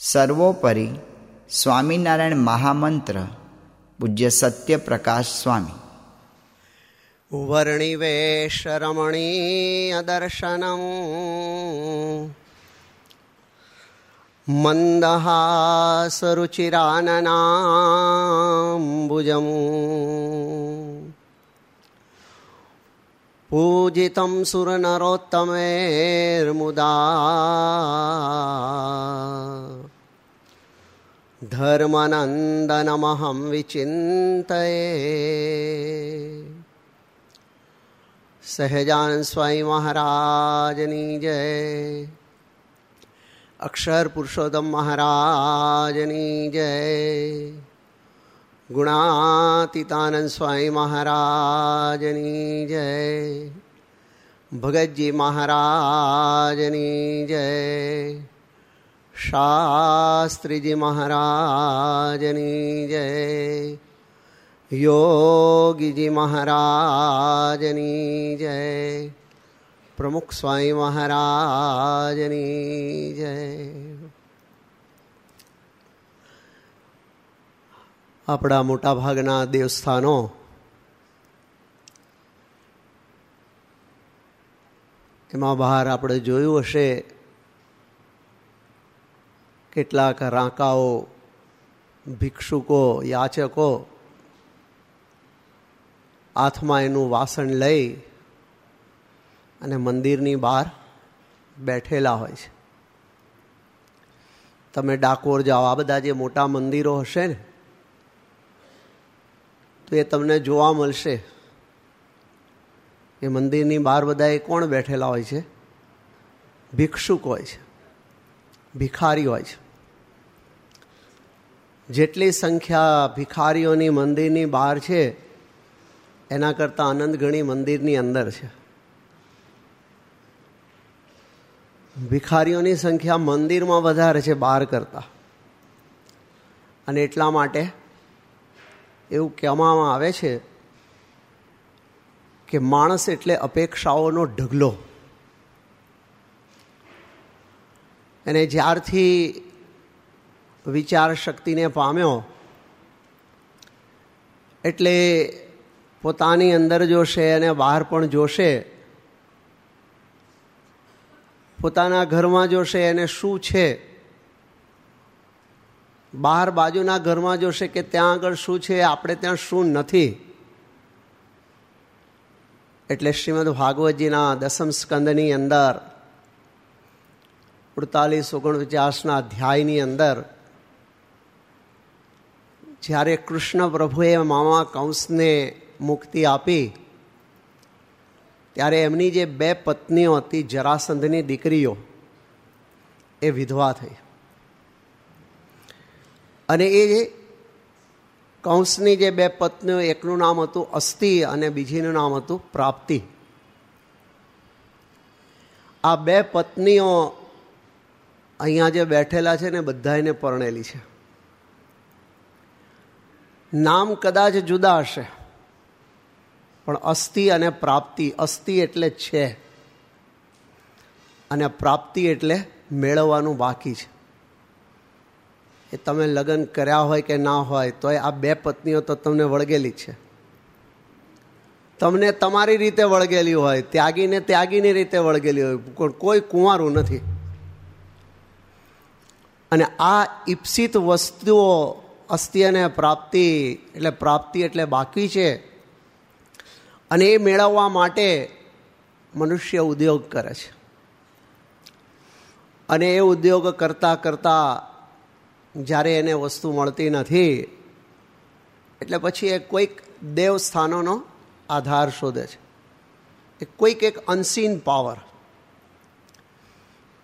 સર્વોપરી સ્વામિનારાયણ મહામંત્ર પૂજ્ય સત્યપ્રકાશ સ્વામી वर्णिवेशरमणीयदर्शनम् मन्दहासरुचिराननाम्बुजम् पूजितं सुरनरोत्तमेर्मुदा धर्मनन्दनमहं विचिन्तये सहजान स्वामी महाराजनी जय अक्षर पुरुषोत्तम महाराजनी जय गुणातीतानंद स्वामी महाराजनी जय भगत जी महाराजनी जय શાસ્ત્રીજી મહારાજની જય. યોગીજી મહારાજની જય. પ્રમુખ સ્વામી મહારાજની જય. આપણા મોટાભાગના દેવસ્થાનો એમાં બહાર આપણે જોયું હશે કેટલાક રાંકાઓ, ભિક્ષુકો, યાચકો હાથમાં એનું વાસણ લઈ અને મંદિરની બહાર બેઠેલા હોય છે. તમે ડાકોર જાઓ, આ બધા જે મોટા મંદિરો હશે ને, તો એ તમને જોવા મળશે. એ મંદિરની બહાર બધા એ કોણ બેઠેલા હોય છે? ભિક્ષુક હોય છે, ભિખારી હોય છે. જેટલી સંખ્યા ભિખારીઓની મંદિરની બહાર છે, એના કરતાં આનંદ ગણી મંદિરની અંદર છે. ભિખારીઓની સંખ્યા મંદિરમાં વધારે છે, બહાર કરતાં. અને એટલા માટે એવું કહેવામાં આવે છે કે માણસ એટલે અપેક્ષાઓનો ઢગલો. અને જ્યારથી વિચાર શક્તિને પામ્યો એટલે પોતાની અંદર જોશે અને બહાર પણ જોશે. પોતાના ઘરમાં જોશે એને શું છે? બહાર બાજુના ઘરમાં જોશે કે ત્યાં આગળ શું છે? આપણે ત્યાં શું નથી? એટલે શ્રીમદ ભાગવતજીના દસમ સ્કંદની અંદર અડતાલીસ ઓગણપચાસના અધ્યાયની અંદર જ્યારે કૃષ્ણ પ્રભુએ મામા કંસને મુક્તિ આપી, ત્યારે એમની જે બે પત્નીઓ હતી, જરાસંધની દીકરીઓ, એ વિધવા થઈ. અને એ કંસની જે બે પત્નીઓ, એકનું નામ હતું અસ્થિ અને બીજીનું નામ હતું પ્રાપ્તિ. આ બે પત્નીઓ અહીંયા જે બેઠેલા છે ને બધા એને પરણેલી છે. નામ કદાચ જુદા હશે. પણ અસ્થિ અને પ્રાપ્તિ અસ્થિ એટલે છે. અને પ્રાપ્તિ એટલે મેળવવાનું બાકી છે. એ તમે લગ્ન કર્યા હોય કે ના હોય તો આ બે પત્નીઓ તો તમને વળગેલી છે. તમને તમારી રીતે વળગેલી હોય, ત્યાગીને ત્યાગીની રીતે વળગેલી હોય કોઈ કુંવારું નથી. અને આ ઈપ્સિત વસ્તુઓ અસ્થિ અને પ્રાપ્તિ એટલે પ્રાપ્તિ એટલે બાકી છે. અને એ મેળવવા માટે મનુષ્ય ઉદ્યોગ કરે છે. અને એ ઉદ્યોગ કરતાં કરતાં જ્યારે એને વસ્તુ મળતી નથી, એટલે પછી એ કોઈક દેવસ્થાનોનો આધાર શોધે છે. એ કોઈક એક અનસીન પાવર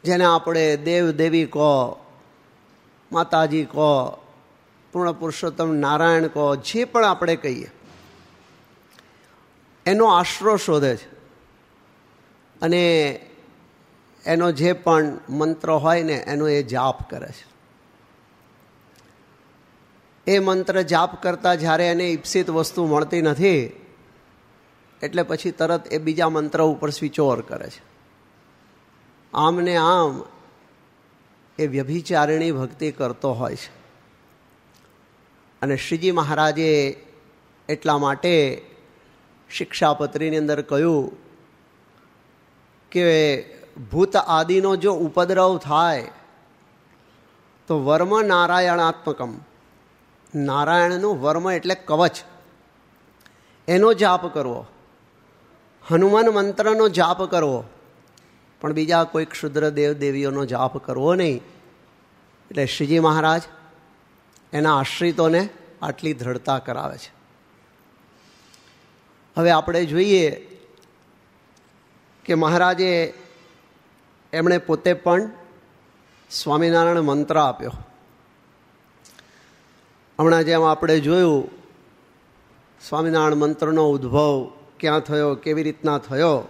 જેને આપણે દેવ દેવી કહો, માતાજી કહો પૂર્ણ પુરુષોત્તમ નારાયણ કહો, જે પણ આપણે કહીએ, એનો આશરો શોધે છે. અને એનો જે પણ મંત્ર હોય ને, એનો એ જાપ કરે છે. એ મંત્ર જાપ કરતાં જ્યારે એને ઈપ્સિત વસ્તુ મળતી નથી, એટલે પછી તરત એ બીજા મંત્ર ઉપર સ્વિચ ઓવર કરે છે. આમ ને આમ એ વ્યભિચારિણી ભક્તિ કરતો હોય છે. અને શ્રીજી મહારાજે એટલા માટે શિક્ષાપત્રીની અંદર કહ્યું કે ભૂત આદિનો જો ઉપદ્રવ થાય, તો વર્મ નારાયણાત્મકમ. નારાયણનું વર્મ એટલે કવચ. એનો જાપ કરવો. હનુમાન મંત્રનો જાપ કરવો. પણ બીજા કોઈ ક્ષુદ્ર દેવ દેવીઓનો જાપ કરવો નહીં. એટલે શ્રીજી મહારાજ એના આશ્રિતોને આટલી દ્રઢતા કરાવે છે. હવે આપણે જોઈએ કે મહારાજે એમણે પોતે પણ સ્વામિનારાયણ મંત્ર આપ્યો. હમણાં જેમ આપણે જોયું, સ્વામિનારાયણ મંત્રનો ઉદ્ભવ ક્યાં થયો, કેવી રીતના થયો?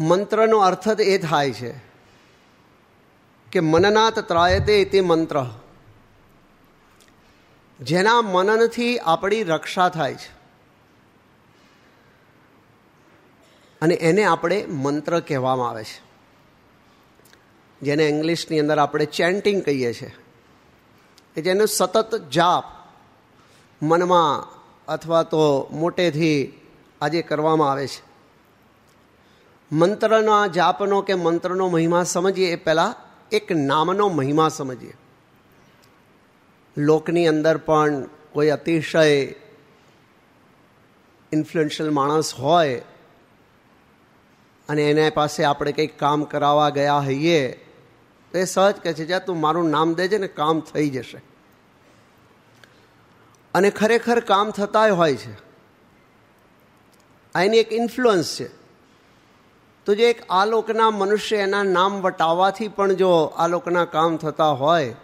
મંત્રનો અર્થ જ એ થાય છે કે મનનાત ત્રાયતે તે મંત્ર. જેના મનનથી આપણી રક્ષા થાય છે. અને એને આપણે મંત્ર કહેવામાં આવે છે. જેને ઇંગ્લિશની અંદર આપણે ચેન્ટિંગ કહીએ છીએ કે જેનો સતત જાપ મનમાં અથવા તો મોટેથી આજે કરવામાં આવે છે. મંત્રના જાપનો કે મંત્રનો મહિમા સમજીએ એ પહેલાં એક નામનો મહિમા સમજીએ. લોકની અંદર પણ કોઈ અતિશય ઇન્ફ્લુએન્શિયલ માણસ હોય અને એના પાસે આપણે કંઈક કામ કરાવવા ગયા હોઈએ, તો એ સહજ કહે છે જ્યાં તું મારું નામ દેજે ને કામ થઈ જશે. અને ખરેખર કામ થતા હોય છે. આ એની એક ઇન્ફ્લુઅન્સ છે. તો જે એક આલોકના મનુષ્ય એના નામ વટાવવાથી પણ જો આલોકના કામ થતા હોય,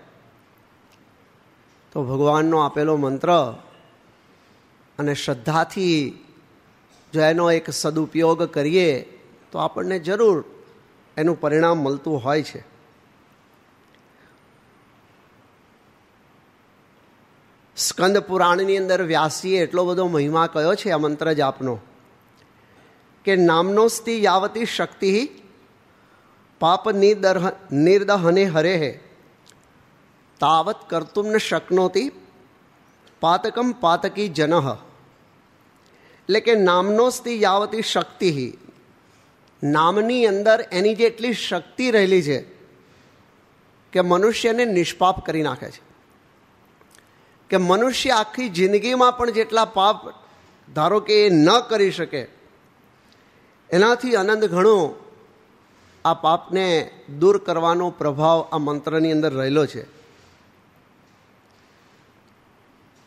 તો ભગવાનનો આપેલો મંત્ર અને શ્રદ્ધાથી જો એનો એક સદુપયોગ કરીએ, તો આપણને જરૂર એનું પરિણામ મળતું હોય છે. સ્કંદ પુરાણની અંદર વ્યાસીએ એટલો બધો મહિમા કયો છે આ મંત્ર જાપનો? કે નામનોસ્તિ યાવતી શક્તિ પાપ નિર્દહને હરે હે. તાવત કર્તુમ ન શકનોતી પાતકમ પાતકી જન એટલે કે નામનોસ્તિ યાવતી શક્તિ નામની અંદર એની જેટલી શક્તિ રહેલી છે કે મનુષ્યને નિષ્પાપ કરી નાખે છે. કે મનુષ્ય આખી જિંદગીમાં પણ જેટલા પાપ ધારો કે એ ન કરી શકે એનાથી આનંદ ઘણો આ પાપને દૂર કરવાનો પ્રભાવ આ મંત્રની અંદર રહેલો છે.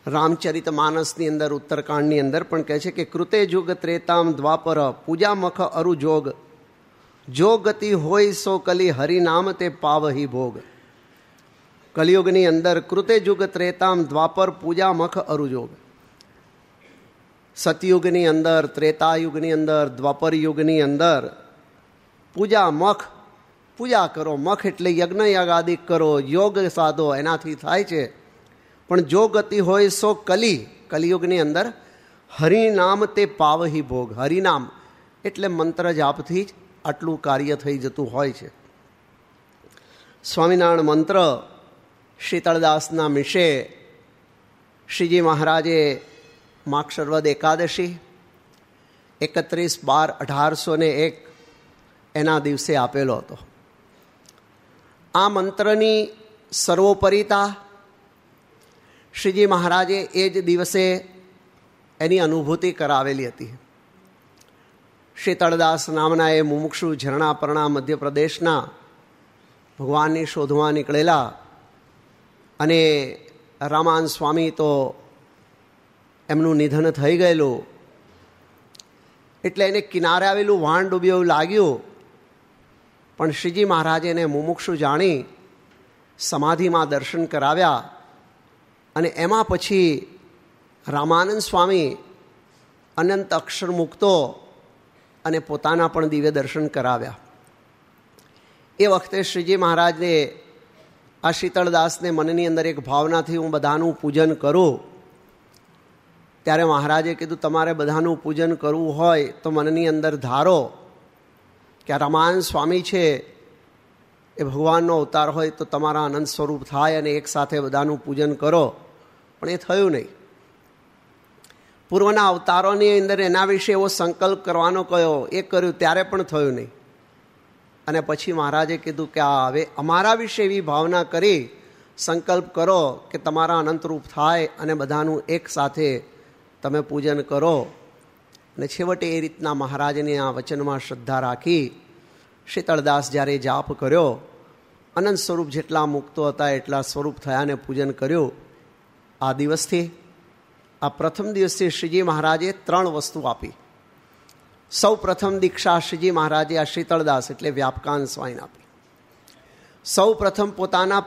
રામચરિત માનસની અંદર, ઉત્તરકાંડની અંદર પણ કહે છે કે, કૃતે જુગ ત્રેતામ દ્વાપર પૂજા મખ અરુ જો ગતિ હોય સો કલી હરિનામ તે પાવહી ભોગ. કલિયુગની અંદર, કૃતે જુગ ત્રેતામ દ્વાપર પૂજા મખ અરુજોગ સતયુગની અંદર, ત્રેતાયુગની અંદર દ્વાપર યુગની અંદર પૂજા મખ, પૂજા કરો, મખ એટલે યજ્ઞ યાગાદિક કરો, યોગ સાધો, એનાથી થાય છે. પણ જો ગતિ હોય સો કલી, કલિયુગની અંદર હરિનામ તે પાવહી ભોગ, હરિનામ એટલે મંત્ર જાપથી જ આટલું કાર્ય થઈ જતું હોય છે. સ્વામિનારાયણ મંત્ર શીતળદાસના મિશે શ્રીજી મહારાજે માક્ષરવદ એકાદશી, એકત્રીસ બાર અઢારસો ને એક એના દિવસે આપેલો હતો. આ મંત્રની સર્વોપરિતા શ્રીજી મહારાજે એ જ દિવસે એની અનુભૂતિ કરાવેલી હતી. શીતળદાસ નામના એ મુમુક્ષુ ઝરણાપરણા મધ્યપ્રદેશના ભગવાનની શોધવા નીકળેલા અને રામાન સ્વામી તો એમનું નિધન થઈ ગયેલું. એટલે એને કિનારે આવેલું વાણ ડૂબ્યું એવું લાગ્યું. પણ શ્રીજી મહારાજે એને મુમુક્ષુ જાણી સમાધિમાં દર્શન કરાવ્યા અને એમાં પછી રામાનંદ સ્વામી અનંત અક્ષર મૂકતો અને પોતાના પણ દિવ્ય દર્શન કરાવ્યા. એ વખતે શ્રીજી મહારાજને આ શીતળદાસને મનની અંદર એક ભાવનાથી હું બધાનું પૂજન કરું. ત્યારે મહારાજે કીધું, તમારે બધાનું પૂજન કરવું હોય તો મનની અંદર ધારો કે રમાન સ્વામી છે, એ ભગવાનનો અવતાર હોય તો તમારા આનંદ સ્વરૂપ થાય અને એક સાથે બધાનું પૂજન કરો. પણ એ થયું નહીં. પૂર્વના અવતારોની અંદર એના વિશે એવો સંકલ્પ કરવાનો કયો, એ કર્યું, ત્યારે પણ થયું નહીં. અને પછી મહારાજે કીધું કે, આ હવે અમારા વિશે એવી ભાવના કરી, સંકલ્પ કરો કે તમારા અનંતરૂપ થાય અને બધાનું એક સાથે તમે પૂજન કરો. અને છેવટે એ રીતના મહારાજને આ વચનમાં શ્રદ્ધા રાખી શીતળદાસ જ્યારે જાપ કર્યો, અનંત સ્વરૂપ જેટલા મુક્તો હતા એટલા સ્વરૂપ થયાને પૂજન કર્યું. આ દિવસથી, આ પ્રથમ દિવસથી શ્રીજી મહારાજે ત્રણ વસ્તુ આપી. સૌ પ્રથમ દીક્ષા શ્રીજી મહારાજે આ શીતળદાસ એટલે વ્યાપકાન સ્વાઈન આપી. સૌ પ્રથમ પોતાના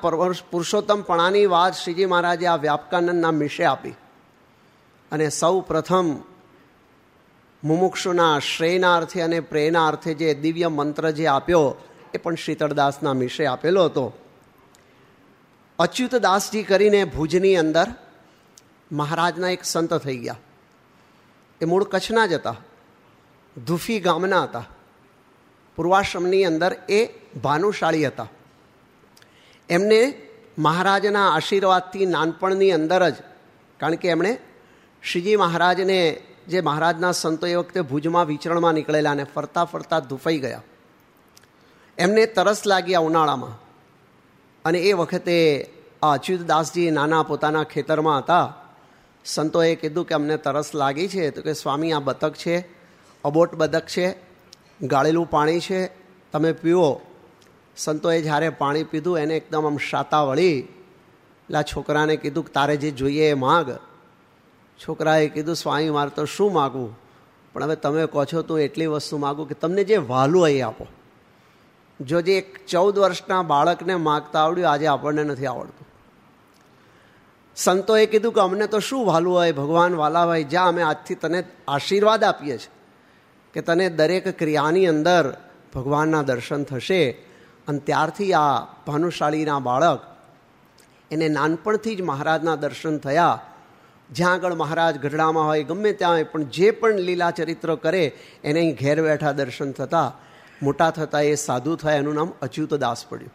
પુરુષોત્તમપણાની વાત શ્રીજી મહારાજે આ વ્યાપકાનંદના મિશે આપી. અને સૌ પ્રથમ મુમુક્ષુના શ્રેયનાર્થે અને પ્રેરણાર્થે જે દિવ્ય મંત્ર જે આપ્યો, એ પણ શીતળદાસના મિશે આપેલો હતો. અચ્યુતદાસજી કરીને ભુજની અંદર મહારાજના એક સંત થઈ ગયા. એ મૂળ કચ્છના જ હતા. ધુફી ગામના હતા. પૂર્વાશ્રમની અંદર એ ભાનુશાળી હતા. એમને મહારાજના આશીર્વાદથી નાનપણની અંદર જ, કારણ કે એમણે શ્રીજી મહારાજને જે મહારાજના સંતો એ વખતે ભુજમાં વિચરણમાં નીકળેલા અને ફરતા ફરતા ધૂફાઈ ગયા. એમને તરસ લાગ્યા ઉનાળામાં. અને એ વખતે આ અચ્યુતદાસજી નાના પોતાના ખેતરમાં હતા. સંતોએ કીધું કે અમને તરસ લાગી છે. તો કે સ્વામી, આ બતક છે, અબોટ બતક છે, ગાળેલું પાણી છે, તમે પીવો સંતોએ જ્યારે પાણી પીધું, એને એકદમ આમ શાતા વળી એટલે છોકરાને કીધું કે તારે જે જોઈએ એ માગ. છોકરાએ કીધું, સ્વામી, મારે તો શું માગવું? પણ હવે તમે કહો છો તો એટલી વસ્તુ માગું કે તમને જે વાલું અહીં આપો. જો જે એક ચૌદ વર્ષના બાળકને માગતા આવડ્યું, આજે આપણને નથી આવડતું. સંતોએ કીધું કે અમને તો શું વાલું હોય? ભગવાન વાલા હોય જ્યાં અમે આજથી તને આશીર્વાદ આપીએ છીએ કે તને દરેક ક્રિયાની અંદર ભગવાનના દર્શન થશે. અને ત્યારથી આ ભાનુશાળીના બાળક એને નાનપણથી જ મહારાજના દર્શન થયા. જ્યાં આગળ મહારાજ ગઢડામાં હોય, ગમે ત્યાં હોય, પણ જે પણ લીલા ચરિત્ર કરે, એને ઘેર બેઠા દર્શન થતા, મોટા થતા એ સાધુ થયા, એનું નામ અચ્યુત દાસ પડ્યું.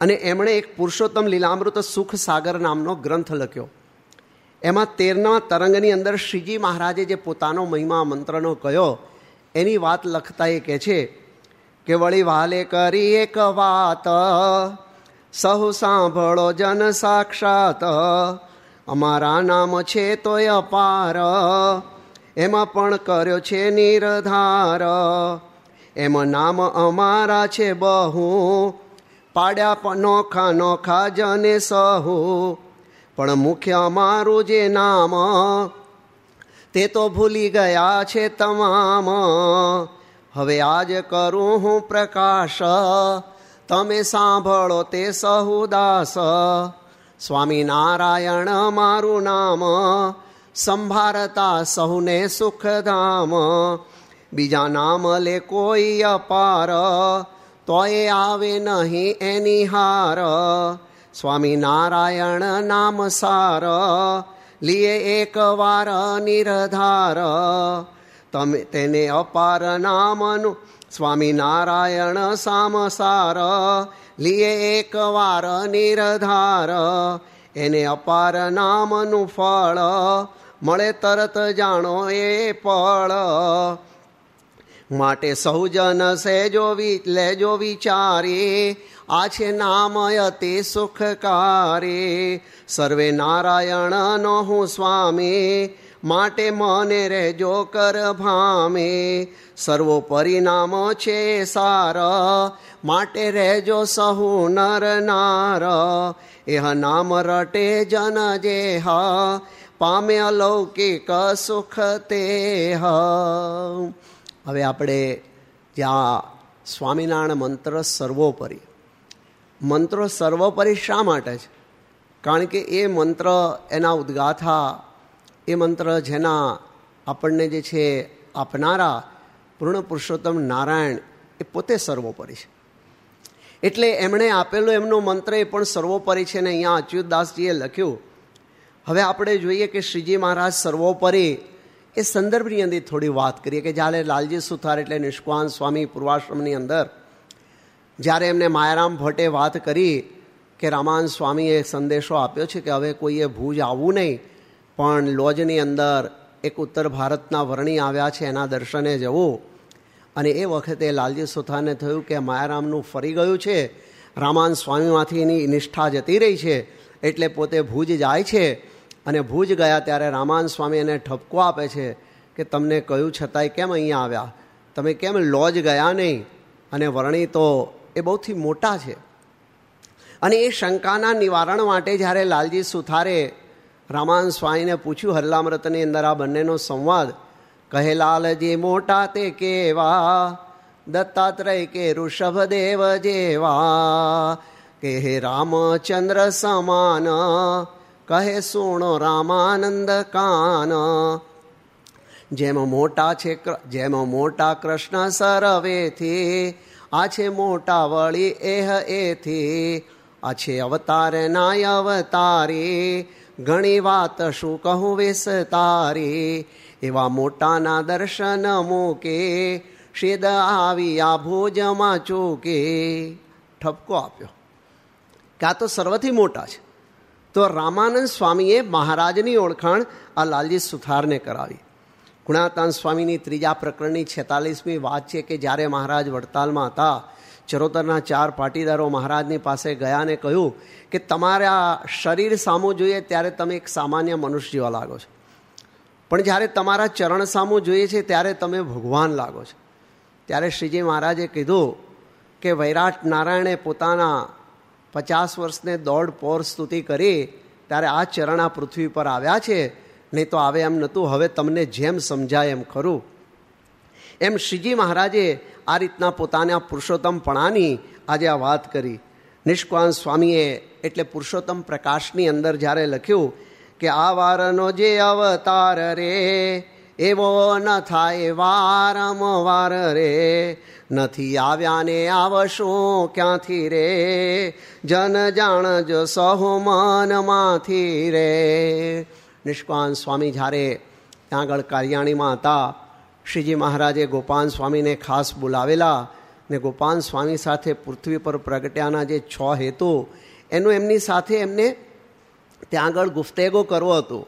અને એમણે એક પુરુષોત્તમ લીલામૃત સુખ સાગર નામનો ગ્રંથ લખ્યો. એમાં તેરના તરંગની અંદર શ્રીજી મહારાજે જે પોતાનો મહિમા મંત્રનો કહ્યો એની વાત લખતા એ કહે છે કે, વળી વાલે કરી એક વાત, સહુ સાંભળો જન સાક્ષાત અમારા નામ છે તોય અપાર. એમાં પણ કર્યો છે નિર્ધાર. એમ નામ અમારા છે બહુ. પાડ્યા નોખા નોખા જને સહુ. પણ મુખ્ય અમારું જે નામ, તે તો ભૂલી ગયા છે તમામ. હવે આજ કરું હું પ્રકાશ. તમે સાંભળો તે સહુદાસ સ્વામિનારાયણ મારું નામ, સંભારતા સહુને સુખધામ. બીજા નામ લે કોઈ અપાર, તોય આવે નહીં એની હાર. સ્વામિનારાયણ નામ સાર, લીએ એક વાર નિરધાર. તમે તેને અપાર નામનું સ્વામિનારાયણ સામસાર, લીએ એક વાર નિરધાર, એને અપાર નામનું ફળ, મળે તરત જાણો એ ફળ માટે સૌજન સેજો લેજો વિચારે, આ છે નામય તે સુખકારે. સર્વે નારાયણનો હું સ્વામી માટે મને રહેજો કર ભામે. સર્વો પરિણામ છે સાર, માટે રહેજો સહુ નર નાર. એહ નામ રટે જન જે હ પામે અલૌકિક સુખ તે હવે આપણે જ્યાં સ્વામિનારાયણ મંત્ર સર્વોપરી. મંત્રો સર્વોપરી શા માટે છે? કારણ કે એ મંત્ર એના ઉદ્ગાથા એ મંત્ર જેના આપણને જે છે આપનારા પૂર્ણ પુરુષોત્તમ નારાયણ એ પોતે સર્વોપરી છે. એટલે એમણે આપેલો એમનો મંત્ર એ પણ સર્વોપરી છે ને અહીંયા અચ્યુતદાસજીએ લખ્યું. હવે આપણે જોઈએ કે શ્રીજી મહારાજ સર્વોપરી એ સંદર્ભની અંદર થોડી વાત કરીએ કે જ્યારે લાલજી સુથાર એટલે નિષ્કાન સ્વામી પૂર્વાશ્રમની અંદર જ્યારે એમને માયારામ ભટ્ટે વાત કરી કે રામાન સ્વામીએ સંદેશો આપ્યો છે કે હવે કોઈએ ભૂજ આવવું નહીં પણ લોજની અંદર એક ઉત્તર ભારતના વર્ણી આવ્યા છે, એના દર્શને જવું. અને એ વખતે લાલજી સુથારને થયું કે માયારામનું ફરી ગયું છે, રામાન સ્વામીમાંથી એની નિષ્ઠા જતી રહી છે, એટલે પોતે ભુજ જાય છે. અને ભુજ ગયા ત્યારે રામાન સ્વામી એને ઠપકો આપે છે કે તમને કહ્યું છતાંય કેમ અહીંયા આવ્યા? તમે કેમ લોજ ગયા નહીં? અને વર્ણી તો એ બહુથી મોટા છે. અને એ શંકાના નિવારણ માટે જ્યારે લાલજી સુથારે રામાન સ્વામીને પૂછ્યું, હરલામૃતની અંદર આ બંનેનો સંવાદ કહે લાલજી મોટા તે કેવા, દત્તાત્રેય કે ઋષભદેવ જેવા? કે હે રામચંદ્ર સમાન, કહે સુણો રામાનંદ કાન. જેમ મોટા છે જેમ મોટા કૃષ્ણ સરવેથી, આ છે મોટા વળી એહ એથી, આ છે અવતાર નાય અવતારી ઘણી વાત શું કહું તારે? એવા મોટાના દર્શન મૂકે, શેદ આવી આ ભોજમાં ચોકે. ઠપકો આપ્યો. ક્યાં તો સર્વથી મોટા છે. તો રામાનંદ સ્વામીએ મહારાજની ઓળખાણ આ લાલજી સુથારને કરાવી. ગુણાતાન સ્વામીની ત્રીજા પ્રકરણની છેતાલીસમી વાત છે કે જ્યારે મહારાજ વડતાલમાં હતા ચરોતરના ચાર પાટીદારો મહારાજની પાસે ગયા અને કહ્યું કે તમારા શરીર સામું જોઈએ ત્યારે તમે એક સામાન્ય મનુષ્ય જેવા લાગો છો. પણ જ્યારે તમારા ચરણ સામું જોઈએ છે ત્યારે તમે ભગવાન લાગો છો. ત્યારે શ્રીજી મહારાજે કીધું કે વૈરાટ નારાયણે પોતાના પચાસ વર્ષને દોઢ પોર સ્તુતિ કરી ત્યારે આ ચરણ આ પૃથ્વી પર આવ્યા છે, નહીં તો આવે એમ નહોતું. હવે તમને જેમ સમજાય એમ ખરું. એમ શ્રીજી મહારાજે આ રીતના પોતાના પુરુષોત્તમપણાની આજે આ વાત કરી. નિષ્કવાન સ્વામીએ એટલે પુરુષોત્તમ પ્રકાશની અંદર જ્યારે લખ્યું કે આ વારનો જે અવતાર રે, એવો ન થાય વારંવાર રે. નથી આવ્યા ને આવશું ક્યાંથી રે? જન જાણજો સહુ મનમાંથી રે. નિષ્કવાન સ્વામી જ્યારે ત્યાં આગળ કાર્યાણીમાં હતા શ્રીજી મહારાજે ગોપાલ સ્વામીને ખાસ બોલાવેલા ને ગોપાલ સ્વામી સાથે પૃથ્વી પર પ્રગટ્યાના જે છ હેતુ, એનું એમની સાથે એમને ત્યાં આગળ ગુફ્તેગો કરવો હતો.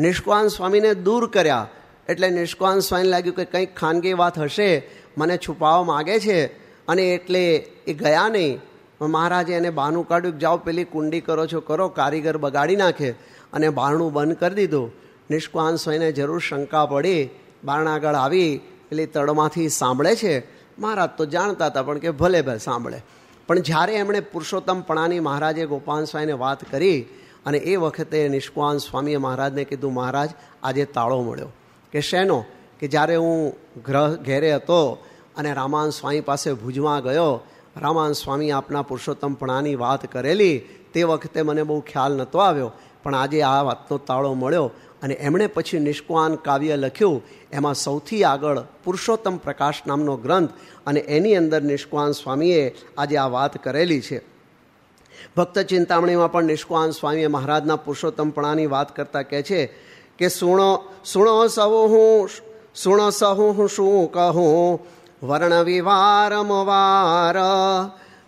નિષ્કાન સ્વામીને દૂર કર્યા. એટલે નિષ્કાન સ્વામીને લાગ્યું કે કંઈક ખાનગી વાત હશે, મને છુપાવવા માગે છે. અને એટલે એ ગયા નહીં. મહારાજે એને બહાનું કાઢ્યું જાઓ પેલી કુંડી કરો છો, કરો, કારીગર બગાડી નાખે. અને બારણું બંધ કરી દીધું. નિષ્કાન સ્વામીને જરૂર શંકા પડી. બારણા આગળ આવી, એટલે તળમાંથી સાંભળે છે. મહારાજ તો જાણતા હતા, પણ કે ભલે ભલે સાંભળે. પણ જ્યારે એમણે પુરુષોત્તમપણાની મહારાજે ગોપાલ સ્વામીને વાત કરી અને એ વખતે નિષ્કાન સ્વામીએ મહારાજને કીધું, મહારાજ, આજે તાળો મળ્યો. કે શેનો? કે જ્યારે હું ગ્રહ ઘેરે હતો અને રામાન સ્વામી પાસે ભુજમાં ગયો, રામાન સ્વામી આપના પુરુષોત્તમપણાની વાત કરેલી, તે વખતે મને બહુ ખ્યાલ નહોતો આવ્યો. પણ આજે આ વાતનો તાળો મળ્યો. અને એમણે પછી નિષ્કવાન કાવ્ય લખ્યું. એમાં સૌથી આગળ પુરુષોત્તમ પ્રકાશ નામનો ગ્રંથ અને એની અંદર નિષ્કવાન સ્વામીએ આજે આ વાત કરેલી છે. ભક્ત ચિંતામણીમાં પણ નિષ્કવાન સ્વામીએ મહારાજના પુરુષોત્તમપણાની વાત કરતા કહે છે કે, સુણો સુણો સહુ હું, સુણો સહુ હું શું કહું? વર્ણ વિવારમવાર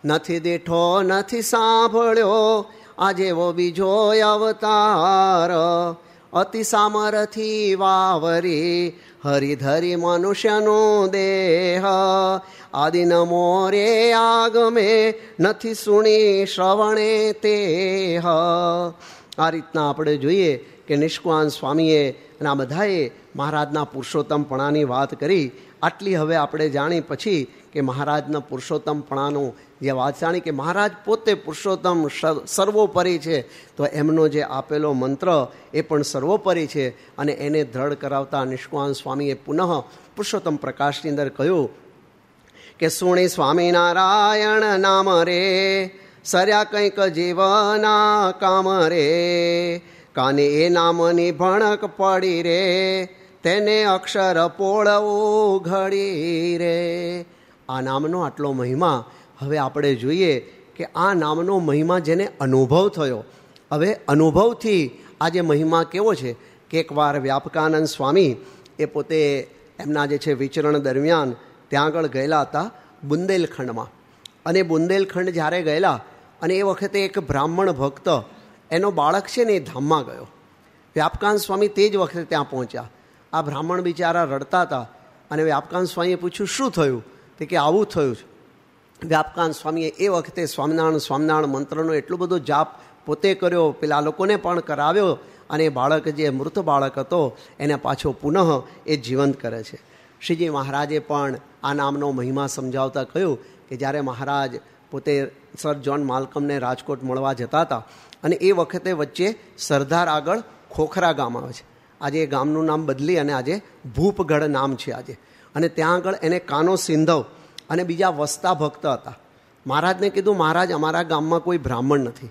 નથી દેઠો, નથી સાંભળ્યો, આજે વો બીજો અવતાર. અતિ સામરથી વાવરી, હરિધરી મનુષ્યનો દેહ. આદિ નમો રે આગમે નથી સુણી શ્રવણે તે આ રીતના આપણે જોઈએ કે નિષ્કવાન સ્વામીએ અને આ બધાએ મહારાજના પુરુષોત્તમપણાની વાત કરી. આટલી હવે આપણે જાણી પછી કે મહારાજના પુરુષોત્તમપણાનું જે વાતચાણી કે મહારાજ પોતે પુરુષોત્તમ સર્વોપરી છે, તો એમનો જે આપેલો મંત્ર એ પણ સર્વોપરી છે અને એને દ્રઢ કરાવતા નિષ્કાન સ્વામીએ પુનઃ પુરુષોત્તમ પ્રકાશની અંદર કહ્યું કે સુણી સ્વામિનારાયણ નામ રે, સર્યા કંઈક જીવના કામ રે, કાને એ નામની ભણક પડી રે, તેને અક્ષર પોળવું ઘડી રે. આ નામનો આટલો મહિમા હવે આપણે જોઈએ કે આ નામનો મહિમા જેને અનુભવ થયો. હવે અનુભવથી આ જે મહિમા કેવો છે? કે એકવાર વ્યાપકાનંદ સ્વામી એ પોતે એમના જે છે વિચરણ દરમિયાન ત્યાં આગળ ગયેલા હતા બુંદેલખંડમાં. અને બુંદેલખંડ જ્યારે ગયેલા અને એ વખતે એક બ્રાહ્મણ ભક્ત એનો બાળક છે ને એ ધામમાં ગયો. વ્યાપકાન સ્વામી તે જ વખતે ત્યાં પહોંચ્યા. આ બ્રાહ્મણ બિચારા રડતા હતા અને વ્યાપકાન સ્વામીએ પૂછ્યું, શું થયું? તે કે, આવું થયું છે. વ્યાપકાન સ્વામીએ એ વખતે સ્વામિનારાયણ સ્વામિનારાયણ મંત્રનો એટલો બધો જાપ પોતે કર્યો, પેલા લોકોને પણ કરાવ્યો અને બાળક જે મૃત બાળક હતો, એને પાછો પુનઃ એ જીવંત કરે છે. શ્રીજી મહારાજે પણ આ નામનો મહિમા સમજાવતા કહ્યું કે જ્યારે મહારાજ પોતે સર જોન માલકમને રાજકોટ મળવા જતા હતા અને એ વખતે વચ્ચે સરદાર આગળ ખોખરા ગામ આવે છે. આજે એ ગામનું નામ બદલી અને આજે ભૂપગઢ નામ છે આજે. અને ત્યાં આગળ એને કાનો સિંધવ અને બીજા વસતા ભક્ત હતા. મહારાજને કીધું, મહારાજ, અમારા ગામમાં કોઈ બ્રાહ્મણ નથી.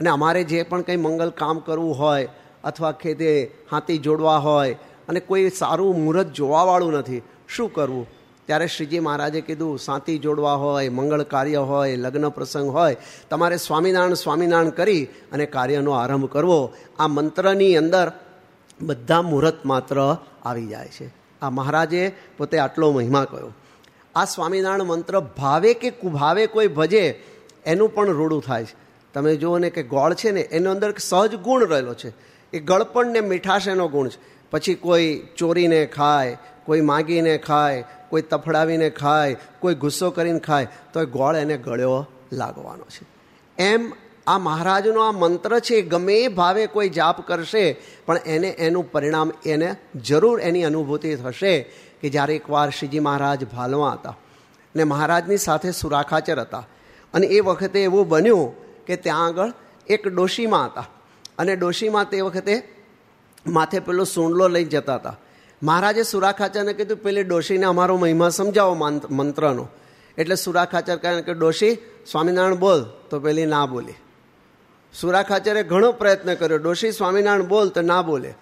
અને અમારે જે પણ કંઈ મંગલ કામ કરવું હોય અથવા ખેતે હાથી જોડવા હોય અને કોઈ સારું મુહૂર્ત જોવાવાળું નથી, શું કરવું? ત્યારે શ્રીજી મહારાજે કીધું સાંતી જોડવા હોય, મંગળ કાર્ય હોય, લગ્ન પ્રસંગ હોય, તમારે સ્વામિનારાયણ સ્વામિનારાયણ કરી અને કાર્યનો આરંભ કરવો. આ મંત્રની અંદર બધા મુહૂર્ત માત્ર આવી જાય છે. આ મહારાજે પોતે આટલો મહિમા કહ્યો આ સ્વામિનારાયણ મંત્ર ભાવે કે કુભાવે કોઈ ભજે, એનું પણ રૂડું થાય છે. તમે જુઓ ને કે ગોળ છે ને, એનો અંદર સહજ ગુણ રહેલો છે. એ ગળપણ ને મીઠાશ એનો ગુણ છે. પછી કોઈ ચોરીને ખાય, કોઈ માગીને ખાય, કોઈ તફડાવીને ખાય, કોઈ ગુસ્સો કરીને ખાય, તો એ ગોળ એને ગળ્યો લાગવાનો છે. એમ આ મહારાજનો આ મંત્ર છે ગમે એ ભાવે કોઈ જાપ કરશે, પણ એને એનું પરિણામ એને જરૂર એની અનુભૂતિ થશે. કે જ્યારે એકવાર શ્રીજી મહારાજ ભાલવા હતા ને મહારાજની સાથે સુરાખાચર હતા અને એ વખતે એવું બન્યું કે ત્યાં આગળ એક ડોશીમાં હતા. અને ડોશીમાં તે વખતે માથે પેલો સૂંડલો લઈ જતા હતા. મહારાજે સુરાખાચરને કીધું, પેલી ડોશીને અમારો મહિમા સમજાવો મંત્રનો. એટલે સુરાખાચર કહે કે, ડોશી, સ્વામિનારાયણ બોલ. તો પેલી ના બોલી. સુરાખાચરે ઘણો પ્રયત્ન કર્યો. ડોશી, સ્વામિનારાયણ બોલ. તો ના બોલે.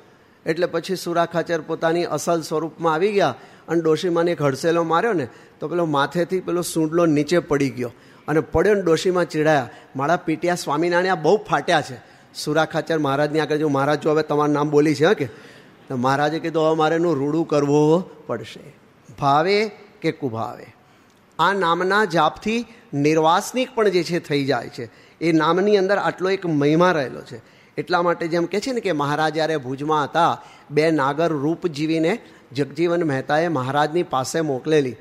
એટલે પછી સુરા ખાચર પોતાની અસલ સ્વરૂપમાં આવી ગયા અને ડોશીમાને એક હડસેલો માર્યો ને તો પેલો માથેથી પેલો સૂંડલો નીચે પડી ગયો અને પડ્યો ને ડોશીમાં ચીડાયા. મારા પીટિયા સ્વામિનારાયણ બહુ ફાટ્યા છે. સુરા ખાચર મહારાજની આગળ જો મહારાજ જો હવે તમારું નામ બોલી છે કે? તો મહારાજે કીધું, હવે મારે એનું રૂડું કરવું પડશે. ભાવે કે કુભાવે? આ નામના જાપથી નિર્વાસનિક પણ જે છે, થઈ જાય છે. એ નામની અંદર આટલો એક મહિમા રહેલો છે. એટલા માટે જેમ કે છે ને કે મહારાજ જ્યારે ભુજમાં હતા, બે નાગર રૂપ જીવીને જગજીવન મહેતાએ મહારાજની પાસે મોકલેલી.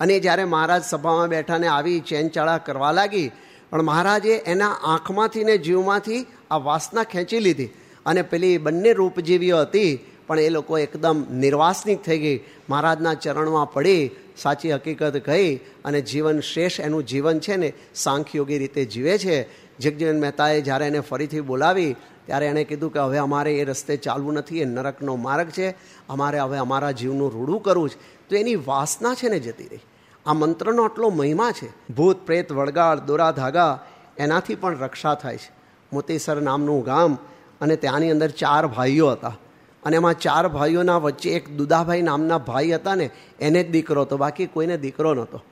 અને જ્યારે મહારાજ સભામાં બેઠાને આવી ચેનચાળા કરવા લાગી, પણ મહારાજે એના આંખમાંથી ને જીવમાંથી આ વાસના ખેંચી લીધી. અને પેલી બંને રૂપજીવીઓ હતી પણ એ લોકો એકદમ નિર્વાસનિક થઈ ગઈ. મહારાજના ચરણમાં પડી, સાચી હકીકત કહી અને જીવન શેષ એનું જીવન છે ને સાંખ્યોગી રીતે જીવે છે. જગજીવન મહેતાએ જ્યારે એને ફરીથી બોલાવી, ત્યારે એણે કીધું કે હવે અમારે એ રસ્તે ચાલવું નથી, એ નરકનો માર્ગ છે. અમારે હવે અમારા જીવનું રૂડું કરવું છે. તો એની વાસના છે ને જતી રહી. આ મંત્રનો આટલો મહિમા છે. ભૂત, પ્રેત, વળગાળ, દોરા, ધાગા, એનાથી પણ રક્ષા થાય છે. મોતીસર નામનું ગામ અને ત્યાંની અંદર ચાર ભાઈઓ હતા. અને એમાં ચાર ભાઈઓના વચ્ચે એક દુદાભાઈ નામના ભાઈ હતા ને, એને જ દીકરો હતો. બાકી કોઈને દીકરો નહોતો.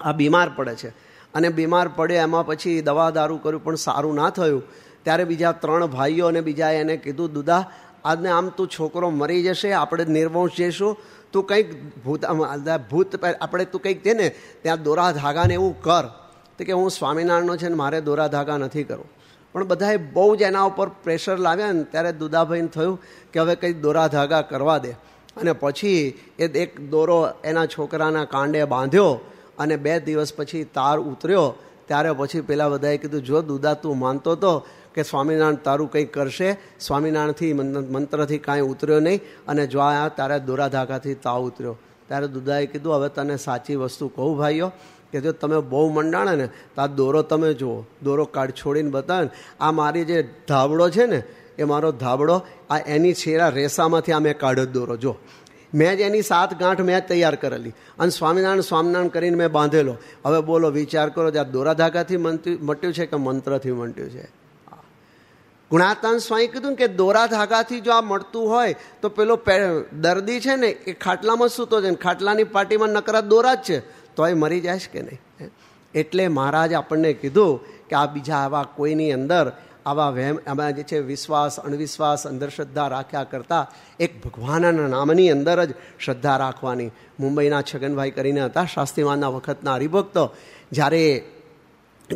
આ બીમાર પડે છે. અને બીમાર પડ્યો એમાં પછી દવા દારૂ કર્યું, પણ સારું ના થયું. ત્યારે બીજા ત્રણ ભાઈઓ અને બીજા એને કીધું, દુદા, આજને આમ તું છોકરો મરી જશે, આપણે નિર્વંશ જઈશું તું કંઈક ભૂત ભૂત આપણે તું કંઈક છે ને, ત્યાં દોરા ધાગાને એવું કર. તો કે હું સ્વામિનારાયણનો છે ને, મારે દોરા ધાગા નથી કરવું. પણ બધાએ બહુ જ એના ઉપર પ્રેશર લાવ્યા ને ત્યારે દુદાભાઈને થયું કે હવે કંઈ દોરા ધાગા કરવા દે. અને પછી એ એક દોરો એના છોકરાના કાંડે બાંધ્યો અને બે દિવસ પછી તાર ઉતર્યો. ત્યારે પછી પેલા બધાએ કીધું, જો દુદા તું માનતો હતો કે સ્વામિનારાયણ તારું કંઈક કરશે. સ્વામિનારાયણથી મંત્રથી કાંઈ ઉતર્યો નહીં અને જો આ તારે દોરા ધાગાથી તાવ ઉતર્યો. ત્યારે દુદાએ કીધું, હવે તને સાચી વસ્તુ કહું ભાઈઓ કે જો તમે બહુ મંડાણે ને, તો આ દોરો તમે જુઓ. દોરો કાઢ છોડીને બતાવે આ મારી જે ધાબળો છે ને, એ મારો ધાબળો, આ એની છેરા રેસામાંથી આ મેં કાઢ્યો દોરો. જો, મેં જ એની સાત ગાંઠ મેં તૈયાર કરેલી. અને સ્વામિનારાયણ સ્વામિનારાયણ કરીને મેં બાંધેલો. હવે બોલો, વિચાર કરો જે આ દોરા ધાગાથી મટ્યું છે કે મંત્રથી મટ્યું છે? ગુણાતાન સ્વામી કીધું કે દોરા ધાગાથી જો આ મળતું હોય, તો પેલો દર્દી છે ને, એ ખાટલામાં સૂતો છે ને. ખાટલાની પાટીમાં નકરા દોરા જ છે. તોય મરી જાય કે નહીં? એટલે મહારાજ આપણને કીધું કે આ બીજા આવા કોઈની અંદર આવા વહેમ આમાં જે છે વિશ્વાસ, અણવિશ્વાસ, અંધશ્રદ્ધા રાખ્યા કરતાં એક ભગવાનના નામની અંદર જ શ્રદ્ધા રાખવાની. મુંબઈના છગનભાઈ કરીને હતા, શાસ્ત્રીમાનના વખતના હરિભક્તો, જ્યારે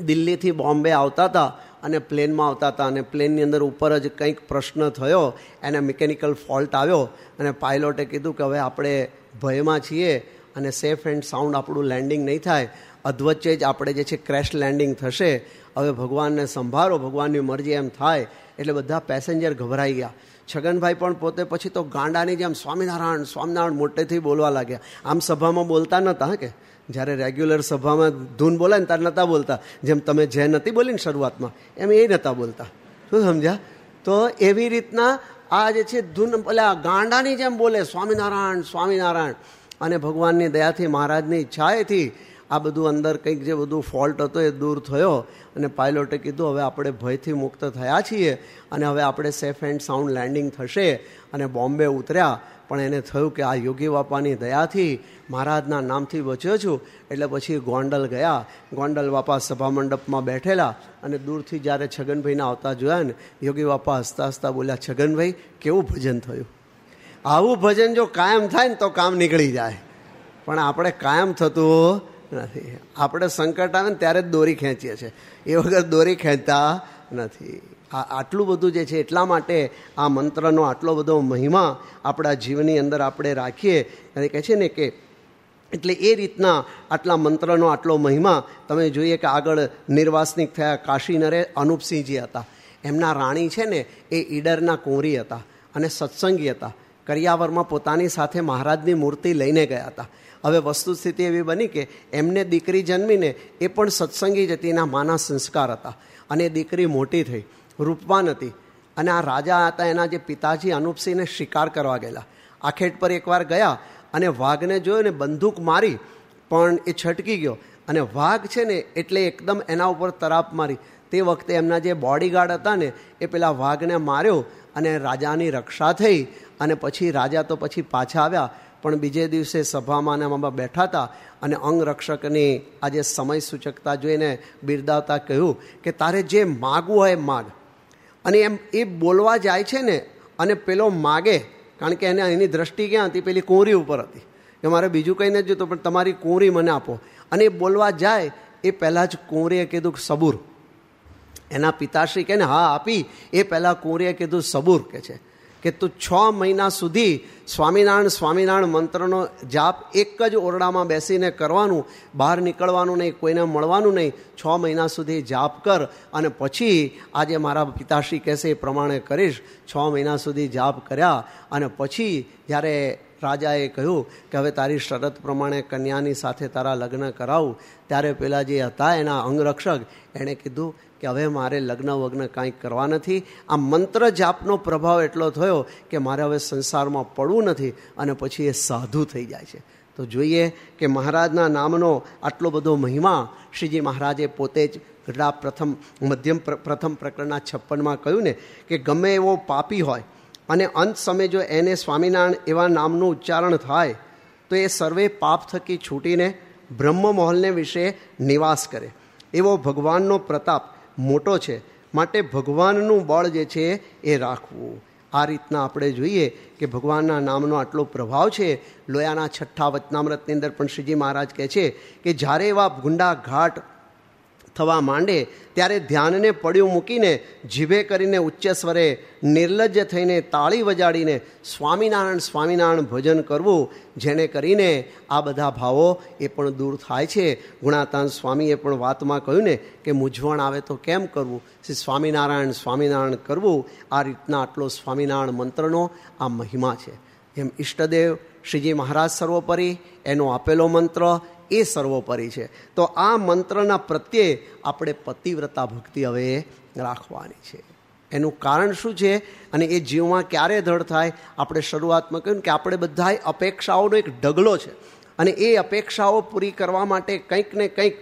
દિલ્હીથી બોમ્બે આવતા હતા અને પ્લેનમાં આવતા હતા અને પ્લેનની અંદર ઉપર જ કંઈક પ્રશ્ન થયો, એને મિકેનિકલ ફોલ્ટ આવ્યો અને પાયલોટે કીધું કે હવે આપણે ભયમાં છીએ અને સેફ એન્ડ સાઉન્ડ આપણું લેન્ડિંગ નહીં થાય, અધવચ્ચે જ આપણે જે છે ક્રેશ લેન્ડિંગ થશે, હવે ભગવાનને સંભાળો, ભગવાનની મરજી એમ થાય, એટલે બધા પેસેન્જર ગભરાઈ ગયા. છગનભાઈ પણ પોતે પછી તો ગાંડાની જેમ સ્વામિનારાયણ સ્વામિનારાયણ મોટેથી બોલવા લાગ્યા. આમ સભામાં બોલતા નહોતા કે? જ્યારે રેગ્યુલર સભામાં ધૂન બોલાય ને ત્યારે નહોતા બોલતા. જેમ તમે જે નથી બોલી ને શરૂઆતમાં, એમ એ નહોતા બોલતા. શું સમજ્યા? તો એવી રીતના આ જે છે ધૂન બોલ્યા ગાંડાની જેમ બોલે સ્વામિનારાયણ સ્વામિનારાયણ. અને ભગવાનની દયાથી, મહારાજની ઈચ્છાએથી આ બધું અંદર કંઈક જે બધું ફોલ્ટ હતો એ દૂર થયો અને પાયલોટે કીધું, હવે આપણે ભયથી મુક્ત થયા છીએ અને હવે આપણે સેફ એન્ડ સાઉન્ડ લેન્ડિંગ થશે અને બોમ્બે ઉતર્યા. પણ એને થયું કે આ યોગી બાપાની દયાથી મહારાજના નામથી બચ્યો છું. એટલે પછી ગોંડલ ગયા. ગોંડલ બાપા સભા મંડપમાં બેઠેલા અને દૂરથી જ્યારે છગનભાઈને આવતા જોયા ને, યોગી બાપા હસતા હસતા બોલ્યા, છગનભાઈ, કેવું ભજન થયું? આવું ભજન જો કાયમ થાય ને તો કામ નીકળી જાય. પણ આપણે કાયમ થતું નથી. આપણે સંકટ આવે ને ત્યારે જ દોરી ખેંચીએ છીએ. એ વગર દોરી ખેંચતા નથી. આ આટલું બધું જે છે એટલા માટે આ મંત્રનો આટલો બધો મહિમા આપણા જીવનની અંદર આપણે રાખીએ. અને કહે છે ને કે એટલે એ રીતના આટલા મંત્રનો આટલો મહિમા તમે જોઈએ કે આગળ નિર્વાસનિક થયા કાશી નરે અનુપસિંહજી હતા. એમના રાણી છે ને એ ઈડરના કુંવરી હતા અને સત્સંગી હતા. કરિયાવરમાં પોતાની સાથે મહારાજની મૂર્તિ લઈને ગયા હતા. હવે વસ્તુસ્થિતિ એવી બની કે એમને દીકરી જન્મીને એ પણ સત્સંગી જ એના માના સંસ્કાર હતા. અને દીકરી મોટી થઈ, રૂપવાન હતી. અને આ રાજા હતા, એના જે પિતાજી અનુપસિંહને શિકાર કરવા ગયેલા. આખેટ પર એકવાર ગયા અને વાઘને જોયો ને બંદૂક મારી, પણ એ છટકી ગયો. અને વાઘ છે ને, એટલે એકદમ એના ઉપર તરાપ મારી. તે વખતે એમના જે બોડીગાર્ડ હતા ને, એ પેલા વાઘને માર્યો અને રાજાની રક્ષા થઈ અને પછી રાજા તો પછી પાછા આવ્યા, પણ બીજે દિવસે સભામાં ને આમાં બેઠા હતા અને અંગરક્ષકની આજે સમય સૂચકતા જોઈને બિરદાવતા કહ્યું કે તારે જે માગવું હોય માગ. અને એમ એ બોલવા જાય છે ને, અને પેલો માગે, કારણ કે એને એની દ્રષ્ટિ ક્યાં હતી? પેલી કુંવરી ઉપર હતી. કે મારે બીજું કંઈ નથી જોતું, પણ તમારી કુંવરી મને આપો. અને એ બોલવા જાય, એ પહેલાં જ કુંવરીએ કીધું સબૂર. એના પિતાશ્રી કે ને, હા, આપી. એ પહેલાં કુંવરીએ કીધું, સબૂર કે છે. કે તું છ મહિના સુધી સ્વામિનારાયણ સ્વામિનારાયણ મંત્રનો જાપ એક જ ઓરડામાં બેસીને કરવાનું, બહાર નીકળવાનું નહીં, કોઈને મળવાનું નહીં. છ મહિના સુધી જાપ કર અને પછી આજે મારા પિતાશ્રી કહેશે એ પ્રમાણે કરીશ. છ મહિના સુધી જાપ કર્યા અને પછી જ્યારે રાજાએ કહ્યું કે હવે તારી શરત પ્રમાણે કન્યાની સાથે તારા લગ્ન કરાવું. ત્યારે પેલા જે હતા એના અંગરક્ષક. એણે કીધું કે હવે મારે લગ્ન વગ્ન કાંઈ કરવા નથી. આ મંત્ર જાપનો પ્રભાવ એટલો થયો કે મારે હવે સંસારમાં પડવું નથી અને પછી એ સાધુ થઈ જાય છે. તો જોઈએ કે મહારાજના નામનો આટલો બધો મહિમા શ્રીજી મહારાજે પોતે જ ગઢડા પ્રથમ મધ્યમ પ્રથમ પ્રકરણના છપ્પનમાં કહ્યું ને કે ગમે એવો પાપી હોય અને અંત સમય જો એને સ્વામિનારાયણ એવા નામનું ઉચ્ચારણ થાય, તો એ સર્વે પાપ થકી છૂટીને બ્રહ્મમહોલને વિશે નિવાસ કરે. એવો ભગવાનનો પ્રતાપ મોટો છે. માટે ભગવાનનું બળ જે છે એ રાખવું. આ રીતના આપણે જોઈએ કે ભગવાનના નામનો આટલો પ્રભાવ છે. લોયાના છઠ્ઠા વચનામૃતની અંદર પણ શ્રીજી મહારાજ કહે છે કે જ્યારે એવા ગુંડા ઘાટ થવા માંડે ત્યારે ધ્યાનને પડ્યું મૂકીને જીભે કરીને ઉચ્ચ સ્વરે નિર્લજ્જ થઈને તાળી વજાડીને, સ્વામિનારાયણ સ્વામિનારાયણ, ભજન કરવું. જેને કરીને આ બધા ભાવો એ પણ દૂર થાય છે. ગુણાતાન સ્વામીએ પણ વાતમાં કહ્યું ને કે, મૂંઝવણ આવે તો કેમ કરવું? શ્રી સ્વામિનારાયણ સ્વામિનારાયણ કરવું? આ રીતના આટલો સ્વામિનારાયણ મંત્રનો આ મહિમા છે. એમ ઈષ્ટદેવ શ્રીજી મહારાજ સર્વોપરી એનો આપેલો મંત્ર એ સર્વોપરી છે. તો આ મંત્રના પ્રત્યે આપણે પતિવ્રતા ભક્તિ હવે રાખવાની છે. એનું કારણ શું છે? અને એ જીવમાં ક્યારે ધડ થાય? આપણે શરૂઆતમાં કહ્યું કે આપણે બધાએ અપેક્ષાઓનો એક ઢગલો છે. અને એ અપેક્ષાઓ પૂરી કરવા માટે કંઈક ને કંઈક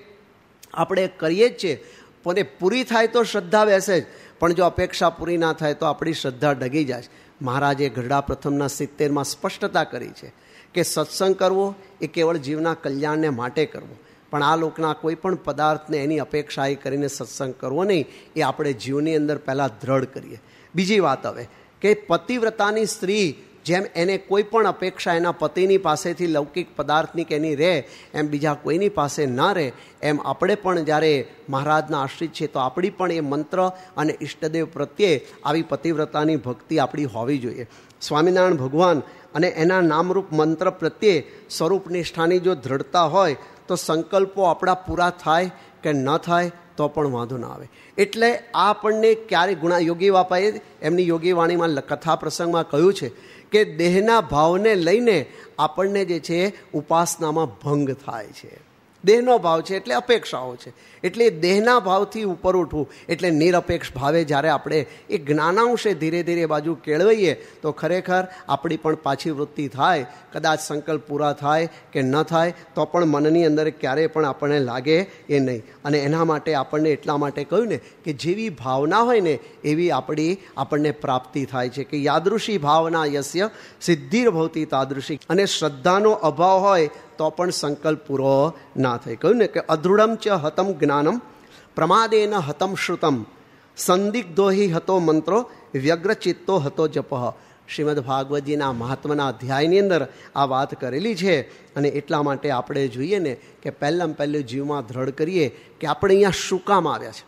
આપણે કરીએ જ છીએ. પોતે પૂરી થાય તો શ્રદ્ધા બેસે જ. પણ જો અપેક્ષા પૂરી ના થાય તો આપણી શ્રદ્ધા ડગી જાય મહારાજે ગઢડા પ્રથમના સિત્તેરમાં સ્પષ્ટતા કરી છે. કે સત્સંગ કરવો એ કેવળ જીવના કલ્યાણને માટે કરવો. પણ આ લોકના કોઈ પણ પદાર્થને એની અપેક્ષા એ કરીને સત્સંગ કરવો નહીં, એ આપણે જીવની અંદર પહેલાં દ્રઢ કરીએ. બીજી વાત હવે, કે પતિવ્રતાની સ્ત્રી જેમ એને કોઈ પણ અપેક્ષા એના પતિની પાસેથી લૌકિક પદાર્થની કે એની રહે, એમ બીજા કોઈની પાસે ના રહે, એમ આપણે પણ જ્યારે મહારાજના આશ્રિત છે તો આપણી પણ એ મંત્ર અને ઈષ્ટદેવ પ્રત્યે આવી પતિવ્રતાની ભક્તિ આપણી હોવી જોઈએ. સ્વામિનારાયણ ભગવાન અને એના નામરૂપ મંત્ર પ્રત્યે સ્વરૂપ નિષ્ઠાની જો દ્રઢતા હોય, તો સંકલ્પો આપણા પૂરા થાય કે ન થાય તો પણ વાંધો ના આવે. એટલે આ આપણને ક્યારે ગુણા યોગી બાપાએ એમની યોગી વાણીમાં કથા પ્રસંગમાં કહ્યું છે કે દેહના ભાવને લઈને આપણને જે છે, ઉપાસનામાં ભંગ થાય છે. દેહનો ભાવ છે એટલે અપેક્ષાઓ છે. એટલે દેહના ભાવથી ઉપર ઉઠવું. એટલે નિરપેક્ષ ભાવે જ્યારે આપણે એ જ્ઞાનાંશે ધીરે ધીરે બાજુ કેળવીએ, તો ખરેખર આપણી પણ પાછી વૃત્તિ થાય. કદાચ સંકલ્પ પૂરા થાય કે ન થાય, તો પણ મનની અંદર ક્યારેય પણ આપણને લાગે એ નહીં. અને એના માટે આપણને એટલા માટે કહ્યું ને કે જેવી ભાવના હોય ને એવી આપણી આપણને પ્રાપ્તિ થાય છે. કે યાદૃશી ભાવના યસ્ય સિદ્ધિર ભવતી તાદૃશી. અને શ્રદ્ધાનો અભાવ હોય તો પણ સંકલ્પ પૂરો ના થાય. કહ્યું ને કે અધૃઢમ ચ હતમ જ્ઞાનમ, પ્રમાદેન હતમ શ્રુતમ સંદિગ્ધો હિ હતો મંત્રો, વ્યગ્રચિત્તો હતો જપ. શ્રીમદ ભાગવતજીના મહાત્માના અધ્યાયની અંદર આ વાત કરેલી છે અને એટલા માટે આપણે જોઈએ ને કે પહેલાં પહેલું જીવમાં દ્રઢ કરીએ કે આપણે અહીંયા શું કામ આવ્યા છે?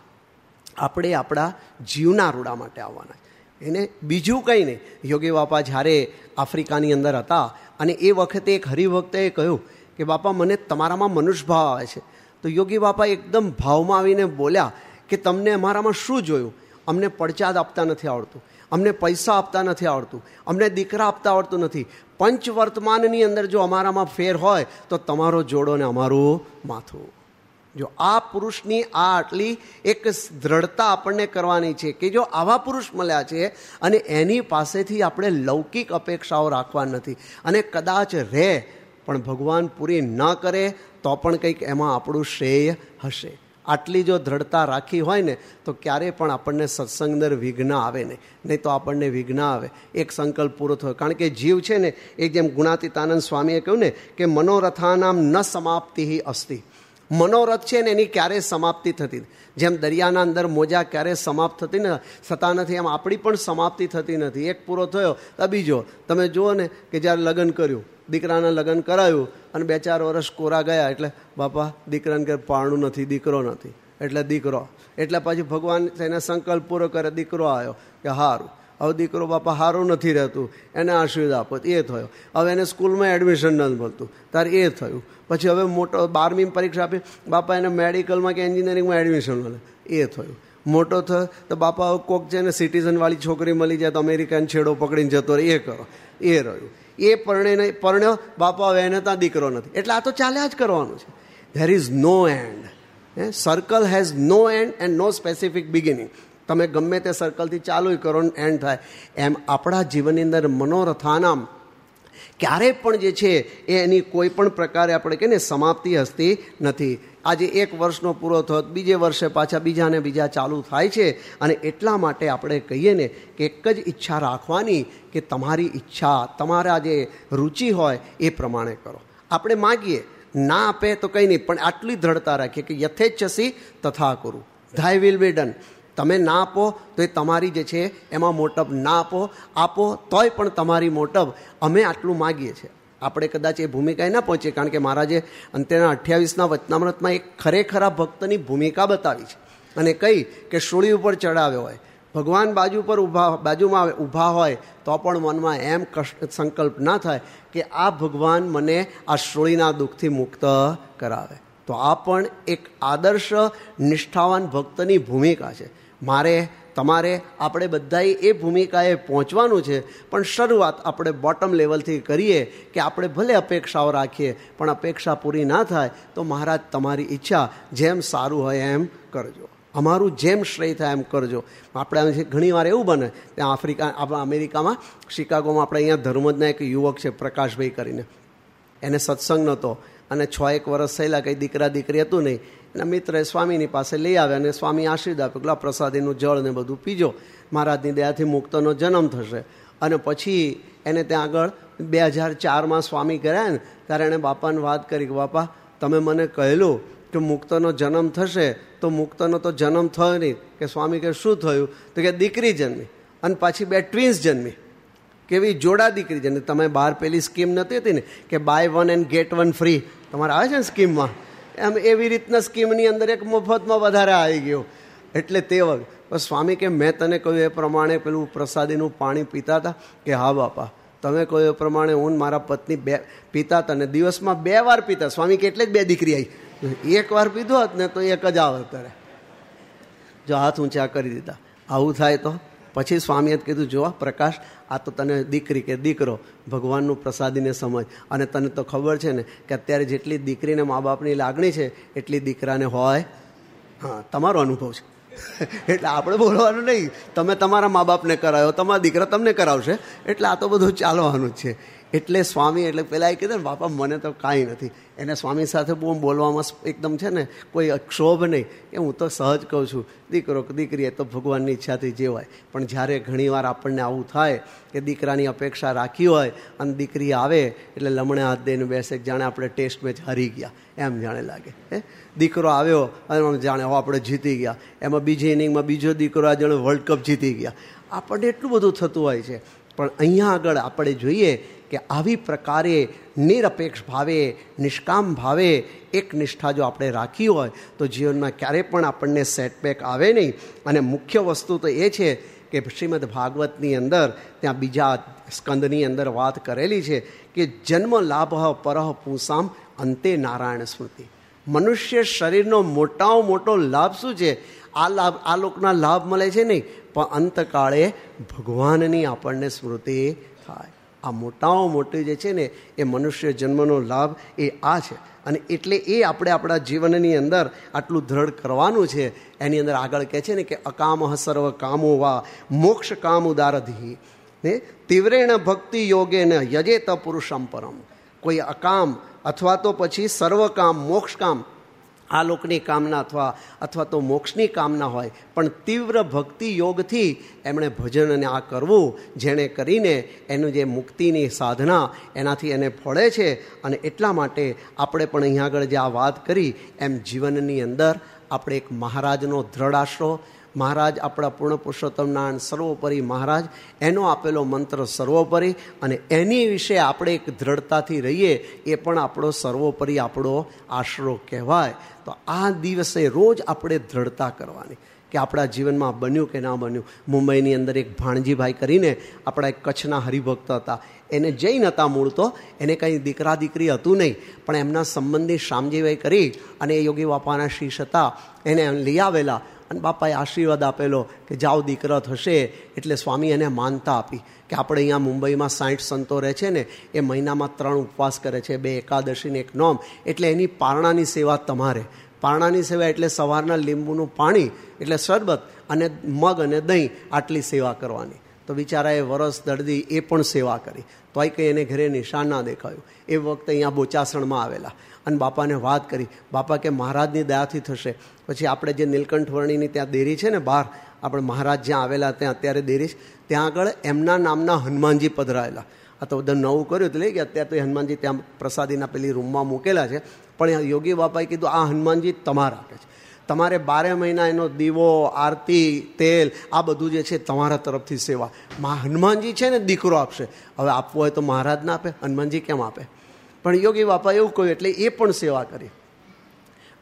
આપણે આપણા જીવના રૂડા માટે આવવાના એને બીજું કંઈ નહીં. યોગી બાપા જ્યારે આફ્રિકાની અંદર હતા અને એ વખતે એક હરિભક્તએ કહ્યું કે બાપા, મને તમારામાં મનુષ્ય ભાવ આવે છે. તો યોગી બાપા એકદમ ભાવમાં આવીને બોલ્યા કે તમને અમારામાં શું જોયું? અમને પડચાદ આપતા નથી આવડતું. અમને પૈસા આપતા નથી આવડતું. અમને દીકરા આપતા આવડતું નથી. પંચ વર્તમાનની અંદર જો અમારામાં ફેર હોય, તો તમારો જોડો ને અમારું માથું. જો આ પુરુષની આ આટલી એક દ્રઢતા આપણને કરવાની છે કે જો આવા પુરુષ મળ્યા છે અને એની પાસેથી આપણે લૌકિક અપેક્ષાઓ રાખવા નથી. અને કદાચ રહે પણ ભગવાન પૂરી ન કરે તો પણ કંઈક એમાં આપણું શ્રેય હશે. આટલી જો દ્રઢતા રાખી હોય ને, તો ક્યારેય પણ આપણને સત્સંગ અંદર વિઘ્ન આવે નહીં. નહીં તો આપણને વિઘ્ન આવે. એક સંકલ્પ પૂરો થયો. કારણ કે જીવ છે ને, એ જેમ ગુણાતીતાનંદ સ્વામીએ કહ્યું ને, કે મનોરથાનામ ન સમાપ્તિ અસ્તિ. મનોરથ છે ને એની ક્યારેય સમાપ્તિ થતી જેમ દરિયાના અંદર મોજા ક્યારેય સમાપ્ત થતી ને, થતા નથી, એમ આપણી પણ સમાપ્તિ થતી નથી. એક પૂરો થયો, તો બીજો, તમે જુઓ ને કે જ્યારે લગ્ન કર્યું, દીકરાના લગ્ન કરાયું, અને બે ચાર વર્ષ કોરા ગયા, એટલે બાપા, દીકરાને કે પાણું નથી, દીકરો નથી. એટલે દીકરો. એટલે પછી ભગવાન તેને સંકલ્પ પૂરો કરે, દીકરો આવ્યો, કે સારું હવે દીકરો બાપા સારું નથી રહેતું, એને આશીર્વાદ આપો એ થયો. હવે એને સ્કૂલમાં એડમિશન નથી મળતું, તારે એ થયું. પછી હવે મોટો બારમી પરીક્ષા આપી, બાપા એને મેડિકલમાં કે એન્જિનિયરિંગમાં એડમિશન મળે, એ થયું. મોટો થયો, તો બાપા કોક છે ને સિટીઝનવાળી છોકરી મળી જાય તો અમેરિકન છેડો પકડીને જતો રહે, એ કરો. એ રહ્યું. એ પરણે પરણ્યો, બાપા હવે એને ત્યાં દીકરો નથી. એટલે આ તો ચાલ્યા જ કરવાનું છે. There is no end circle has no end and no specific beginning તમે ગમે તે સર્કલથી ચાલુ કરો એન્ડ થાય. એમ આપણા જીવનની અંદર મનોરથાનામ ક્યારેય પણ જે છે, એ એની કોઈ પણ પ્રકારે આપણે કહીએ ને સમાપ્તિ હસતી નથી. આજે એક વર્ષનો પૂરો થયો બીજે વર્ષે પાછા બીજાને બીજા ચાલુ થાય છે અને એટલા માટે આપણે કહીએ ને કે એક જ ઈચ્છા રાખવાની કે તમારી ઈચ્છા, તમારા જે રુચિ હોય એ પ્રમાણે કરો. આપણે માગીએ, ના આપે તો કંઈ નહીં, પણ આટલી દ્રઢતા રાખીએ કે યથેચ્છસી તથા કરું. ધાય વિલ બી ડન તમે ના આપો, તો એ તમારી જે છે, એમાં મોટપ ના આપો. આપો, તોય પણ તમારી મોટપ અમે આટલું માગીએ છીએ. આપણે કદાચ એ ભૂમિકાએ ના પહોંચીએ, કારણ કે મહારાજે અંતેના અઠ્યાવીસના વચનામૃતમાં એક ખરેખરા ભક્તની ભૂમિકા બતાવી છે. અને કહી કે શોળી ઉપર ચડાવ્યો હોય, ભગવાન બાજુ પર ઊભા, બાજુમાં ઊભા હોય, તો પણ મનમાં એમ સંકલ્પ ના થાય કે આ ભગવાન મને આ શોળીના દુઃખથી મુક્ત કરાવે. તો આ પણ એક આદર્શ, નિષ્ઠાવાન ભક્તની ભૂમિકા છે. મારે, તમારે, આપણે બધાએ એ ભૂમિકાએ પહોંચવાનું છે, પણ શરૂઆત આપણે બોટમ લેવલથી કરીએ કે આપણે ભલે અપેક્ષાઓ રાખીએ, પણ અપેક્ષા પૂરી ના થાય તો મહારાજ તમારી ઈચ્છા જેમ સારું હોય એમ કરજો. અમારું જેમ શ્રેય થાય એમ કરજો. આપણે ઘણી વાર એવું બને, ત્યાં આફ્રિકા, આપણા અમેરિકામાં, શિકાગોમાં આપણે અહીંયા ધર્મજના એક યુવક છે, પ્રકાશભાઈ કરીને. એને સત્સંગ નહોતો અને છ એક વર્ષ થયેલા કંઈ દીકરા દીકરી હતું નહીં. એના મિત્રએ સ્વામીની પાસે લઈ આવ્યા અને સ્વામી આશીર્વાદ આપ્યો પેલા પ્રસાદીનું જળ ને બધું પીજો. મહારાજની દયાથી મુક્તનો જન્મ થશે. અને પછી એને ત્યાં આગળ બે હજાર ચારમાં સ્વામી કર્યા ને, ત્યારે એણે બાપાને વાત કરી કે, બાપા, તમે મને કહેલું કે મુક્તનો જન્મ થશે, તો મુક્તનો તો જન્મ થયો નહીં. કે સ્વામી કે શું થયું? તો કે, દીકરી જન્મી અને પાછી બે ટ્વિન્સ જન્મી. કેવી જોડા દીકરી જન્મી. તમે બહાર પેલી સ્કીમ નથી હતી ને, કે buy one and get one free તમારે આવે છે ને સ્કીમમાં? એમ એવી રીતના સ્કીમની અંદર એક મફતમાં વધારે આવી ગયો. એટલે તે વખત સ્વામી કે મેં તને કહ્યું એ પ્રમાણે પેલું પ્રસાદીનું પાણી પીતા હતા કે હા બાપા, તમે કહ્યું એ પ્રમાણે હું મારા પત્ની બે પીતા હતા અને દિવસમાં બે વાર પીતા. સ્વામી કે એટલે જ બે દીકરી આવી એક વાર પીધો હોત ને તો એક જ આવે અત્યારે. જો હાથ ઊંચા કરી દીધા. આવું થાય તો? પછી સ્વામીએ કીધું જો પ્રકાશ, આ તો તને દીકરી કે દીકરો, ભગવાનનું પ્રસાદીને સમજ. અને તને તો ખબર છે ને કે અત્યારે જેટલી દીકરીને મા બાપની લાગણી છે, એટલી દીકરાને હોય. હા, તમારો અનુભવ છે. એટલે આપણે બોલવાનું નહીં. તમે તમારા મા બાપને કરાયો, તમારા દીકરા તમને કરાવશે. એટલે આ તો બધું ચાલવાનું જ છે. એટલે સ્વામી એટલે પેલા એ કીધું ને, બાપા, મને તો કાંઈ નથી. એને સ્વામી સાથે બહુ બોલવામાં એકદમ છે ને, કોઈ ક્ષોભ નહીં. કે હું તો સહજ કહું છું, દીકરો, દીકરી, એ તો ભગવાનની ઈચ્છાથી જેવાય. પણ જ્યારે ઘણીવાર આપણને આવું થાય કે દીકરાની અપેક્ષા રાખી હોય અને દીકરી આવે, એટલે લમણે હાથ દઈને બેસે, જાણે આપણે ટેસ્ટ મેચ હારી ગયા. એમ જાણે લાગે. હે? દીકરો આવ્યો, અને જાણે, હો, આપણે જીતી ગયા. એમાં બીજી ઇનિંગમાં બીજો દીકરો આ જાણે વર્લ્ડ કપ જીતી ગયા. આપણને એટલું બધું થતું હોય છે. પણ અહીંયા આગળ આપણે જોઈએ કે આવી પ્રકારે નિરપેક્ષ ભાવે, નિષ્કામ ભાવે એક નિષ્ઠા જો આપણે રાખી હોય, તો જીવનમાં ક્યારેય પણ આપણને સેટબેક આવે નહીં. અને મુખ્ય વસ્તુ તો એ છે કે શ્રીમદ ભાગવતની અંદર, ત્યાં બીજા સ્કંદની અંદર વાત કરેલી છે કે જન્મ લાભ પરહ પૂસામ અંતે નારાયણ સ્મૃતિ. મનુષ્ય શરીરનો મોટામાં મોટો લાભ શું છે? આ લાભ, આ લોકના લાભ મળે છે નહીં, પણ અંતકાળે ભગવાનની આપણને સ્મૃતિ થાય. આ મોટામાં મોટી જે છે ને એ મનુષ્ય જન્મનો લાભ એ આ છે. અને એટલે એ આપણે આપણા જીવનની અંદર આટલું દ્રઢ કરવાનું છે. એની અંદર આગળ કહે છે ને કે અકામ સર્વ કામો વા મોક્ષ કામ ઉદારધી. ને તીવ્રેણ ભક્તિ યોગે ને યજેત પુરુષમ પરમ. કોઈ અકામ અથવા તો પછી સર્વકામ મોક્ષ કામ આ લોકની કામના અથવા અથવા તો મોક્ષની કામના હોય, પણ તીવ્ર ભક્તિ યોગથી એમણે ભજનને આ કરવું, જેણે કરીને એનું જે મુક્તિની સાધના એનાથી એને ફળે છે અને એટલા માટે આપણે પણ અહીંયા આગળ જે આ વાત કરી, એમ જીવનની અંદર આપણે એક મહારાજનો દ્રઢ આશરો મહારાજ આપણા પૂર્ણ પુરુષોત્તમ નારાયણ સર્વોપરી મહારાજ, એનો આપેલો મંત્ર સર્વોપરી અને એની વિશે આપણે એક દ્રઢતાથી રહીએ, એ પણ આપણો સર્વોપરી આપણો આશરો કહેવાય. તો આ દિવસે રોજ આપણે દ્રઢતા કરવાની. કે આપણા જીવનમાં બન્યું કે ના બન્યું. મુંબઈની અંદર એક ભાણજીભાઈ કરીને આપણા એક કચ્છના હરિભક્ત હતા. એને જૈન હતા મૂળ તો. એને કંઈ દીકરા દીકરી હતું નહીં. પણ એમના સંબંધી શામજીભાઈ કરી અને યોગી બાપાના શીશ હતા. એને લઈ આવેલા. અને બાપાએ આશીર્વાદ આપેલો કે જાઓ દીકરો થશે એટલે સ્વામી એને માનતા આપી કે આપણે અહીંયા મુંબઈમાં સાઠ સંતો રહે છે ને, એ મહિનામાં ત્રણ ઉપવાસ કરે છે, બે એકાદશીને એક નોમ. એટલે એની પારણાની સેવા તમારે. પારણાની સેવા એટલે સવારના લીંબુનું પાણી, એટલે શરબત અને મગ અને દહીં આટલી સેવા કરવાની. તો બિચારાએ વરસ દર્દી એ પણ સેવા કરી. તોય કંઈ એને ઘરે નિશાન ના દેખાયું. એ વખતે અહીંયા બોચાસણમાં આવેલા. અને બાપાને વાત કરી. બાપા કે મહારાજની દયાથી થશે. પછી આપણે જે નીલકંઠ વર્ણીની ત્યાં દેરી છે ને બહાર, આપણે મહારાજ જ્યાં આવેલા ત્યાં અત્યારે દેરી ત્યાં આગળ એમના નામના હનુમાનજી પધરાયેલા. આ તો બધા નવું કર્યું એટલે કે અત્યારે તો હનુમાનજી ત્યાં પ્રસાદીના પેલી રૂમમાં મૂકેલા છે. પણ યોગી બાપાએ કીધું, આ હનુમાનજી તમારા આપે છે. તમારે બારે મહિના એનો દીવો, આરતી, તેલ, આ બધું જે છે તમારા તરફથી સેવા. મા હનુમાનજી છે ને દીકરો આપશે. હવે આપવો હોય તો મહારાજ ના આપે, હનુમાનજી કેમ આપે? પણ યોગી બાપા એવું કહ્યું, એટલે એ પણ સેવા કરી.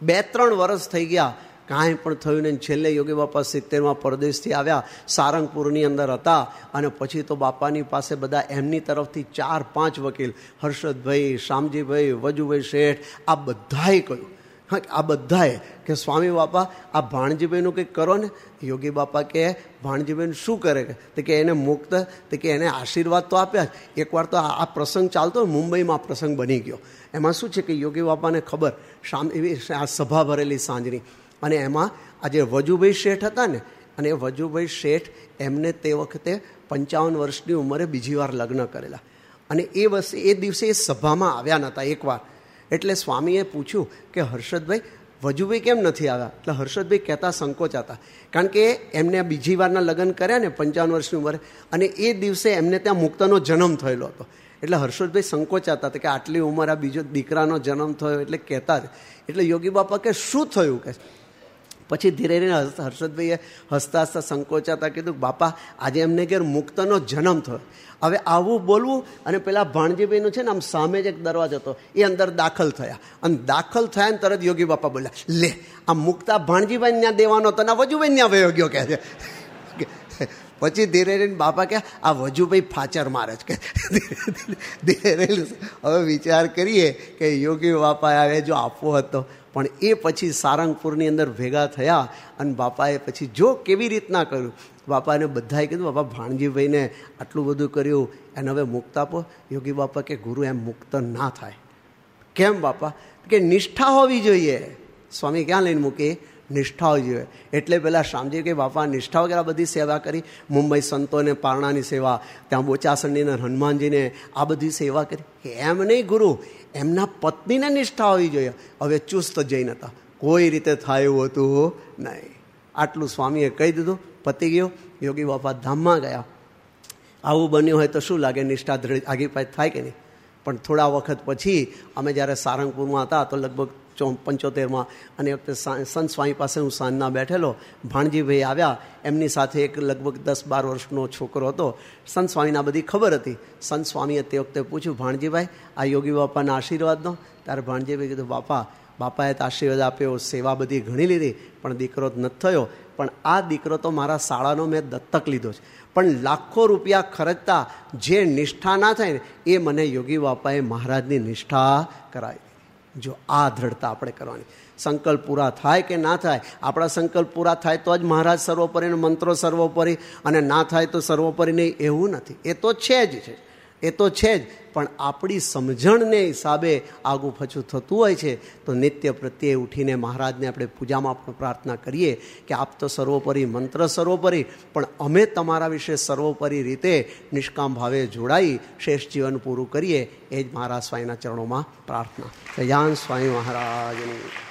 બે ત્રણ વર્ષ થઈ ગયા, કાંઈ પણ થયું નહીં. છેલ્લે યોગી બાપા સિત્તેરમાં પરદેશથી આવ્યા, સારંગપુરની અંદર હતા, અને પછી તો બાપાની પાસે બધા એમની તરફથી ચાર પાંચ વકીલ, હર્ષદભાઈ શામજીભાઈ વજુભાઈ શેઠ, આ બધાએ કહ્યું. હા, આ બધાએ કે સ્વામી બાપા, આ ભાણજીભાઈનું કંઈક કરો ને, યોગી બાપા કે ભાણજીભાઈને શું કરે? કે કે એને મુક્ત, તો કે એને આશીર્વાદ તો આપ્યા જ. એકવાર તો આ પ્રસંગ ચાલતો મુંબઈમાં આ પ્રસંગ બની ગયો. એમાં શું છે કે યોગી બાપાને ખબર, શામ, એવી આ સભા ભરેલી સાંજની. અને એમાં આ જે વજુભાઈ શેઠ હતા ને, અને વજુભાઈ શેઠ એમને તે વખતે પંચાવન વર્ષની ઉંમરે બીજી વાર લગ્ન કરેલા. અને એ વર્ષે એ દિવસે એ સભામાં આવ્યા નહોતા એકવાર. એટલે સ્વામીએ પૂછ્યું કે હર્ષદભાઈ, વજુભાઈ કેમ નથી આવ્યા? એટલે હર્ષદભાઈ કહેતા સંકોચાતા. કારણ કે એમને બીજી વારના લગ્ન કર્યા ને પંચાવન વર્ષની ઉંમરે, અને એ દિવસે એમને ત્યાં મુક્તનો જન્મ થયેલો હતો. એટલે હર્ષદભાઈ સંકોચાતા હતા કે આટલી ઉંમર આ બીજો દીકરાનો જન્મ થયો એટલે કહેતા એટલે યોગી બાપા કે, શું થયું? કે પછી ધીરે ધીરે હર્ષદભાઈએ હસતા હસતા સંકોચાતા કીધું, બાપા, આજે એમને ઘેર મુક્તનો જન્મ થયો. હવે આવું બોલવું અને પેલા ભાણજીભાઈનું છે ને આમ સામે જ એક દરવાજો હતો, એ અંદર દાખલ થયા. અને દાખલ થયા ને તરત યોગી બાપા બોલ્યા, લે, આ મુક્તા ભાણજીભાઈ ત્યાં દેવાનો હતો ને વજુભાઈ ત્યાં વયો ગયો કહે છે. પછી ધીરે ધીરે બાપા કે આ વજુભાઈ ફાચર મારે છે. કે ધીરે ધીરે હવે વિચાર કરીએ કે યોગી બાપા આવે જો આપવો હતો પણ એ પછી સારંગપુરની અંદર ભેગા થયા અને બાપાએ પછી જો કેવી રીતના કર્યું? બાપાને બધાએ કીધું, બાપા, ભાણજીભાઈને આટલું બધું કર્યું, એને હવે મુક્ત આપો. યોગી બાપા કે, ગુરુ, એમ મુક્ત ના થાય. કેમ બાપા? કે નિષ્ઠા હોવી જોઈએ. સ્વામી ક્યાં લઈને મૂકે? નિષ્ઠા હોવી જોઈએ. એટલે પેલા શામજી કે બાપા, નિષ્ઠા વગેરે બધી સેવા કરી. મુંબઈ સંતોને પારણાની સેવા, ત્યાં બોચાસંડીને હનુમાનજીને આ બધી સેવા કરી. એમ નહીં, ગુરુ. એમના પત્નીને નિષ્ઠા હોવી જોઈએ. હવે ચુસ્ત જઈને હતા. કોઈ રીતે થાય હતું નહીં. આટલું સ્વામીએ કહી દીધું. પતી ગયો. યોગી બાપા ધામમાં ગયા. આવું બન્યું હોય તો શું લાગે? નિષ્ઠા દ્રઢ આગીપાઈ થાય કે નહીં? પણ થોડા વખત પછી અમે જ્યારે સારંગપુરમાં હતા તો લગભગ ચો પંચોતેરમાં અને વખતે સંત સ્વામી પાસે હું સાંજના બેઠેલો ભાણજીભાઈ આવ્યા. એમની સાથે એક લગભગ દસ બાર વર્ષનો છોકરો હતો. સંત સ્વામીના બધી ખબર હતી. સંત સ્વામીએ તે વખતે પૂછ્યું, ભાણજીભાઈ, આ યોગી બાપાના આશીર્વાદનો? ત્યારે ભાણજીભાઈ કીધું, બાપા, બાપાએ તો આશીર્વાદ આપ્યો, સેવા બધી ઘણી લીધી, પણ દીકરો જ નથી થયો. પણ આ દીકરો તો મારા શાળાનો મેં દત્તક લીધો છે. પણ લાખો રૂપિયા ખર્ચતા જે નિષ્ઠા ના થાય ને, એ મને યોગી બાપાએ મહારાજની નિષ્ઠા કરાવી. જો આ દ્રઢતા આપણે કરવાની. સંકલ્પ પૂરા થાય કે ના થાય? આપણા સંકલ્પ પૂરા થાય તો જ મહારાજ સર્વોપરીનો મંત્રો સર્વોપરી અને ના થાય તો સર્વોપરી નહીં, એવું નથી. એ તો છે જ છે. એ તો છે જ, પણ આપણી સમજણને હિસાબે આગું પછું થતું હોય છે, તો નિત્ય પ્રત્યે ઉઠીને મહારાજને આપણે પૂજામાં પણ પ્રાર્થના કરીએ કે આપ તો સર્વોપરી મંત્ર સર્વોપરી, પણ અમે તમારા વિશે સર્વોપરી રીતે નિષ્કામ ભાવે જોડાઈ શેષ જીવન પૂરું કરીએ, એ જ મહારાજ સ્વામીના ચરણોમાં પ્રાર્થના. જયાન સ્વામી મહારાજની.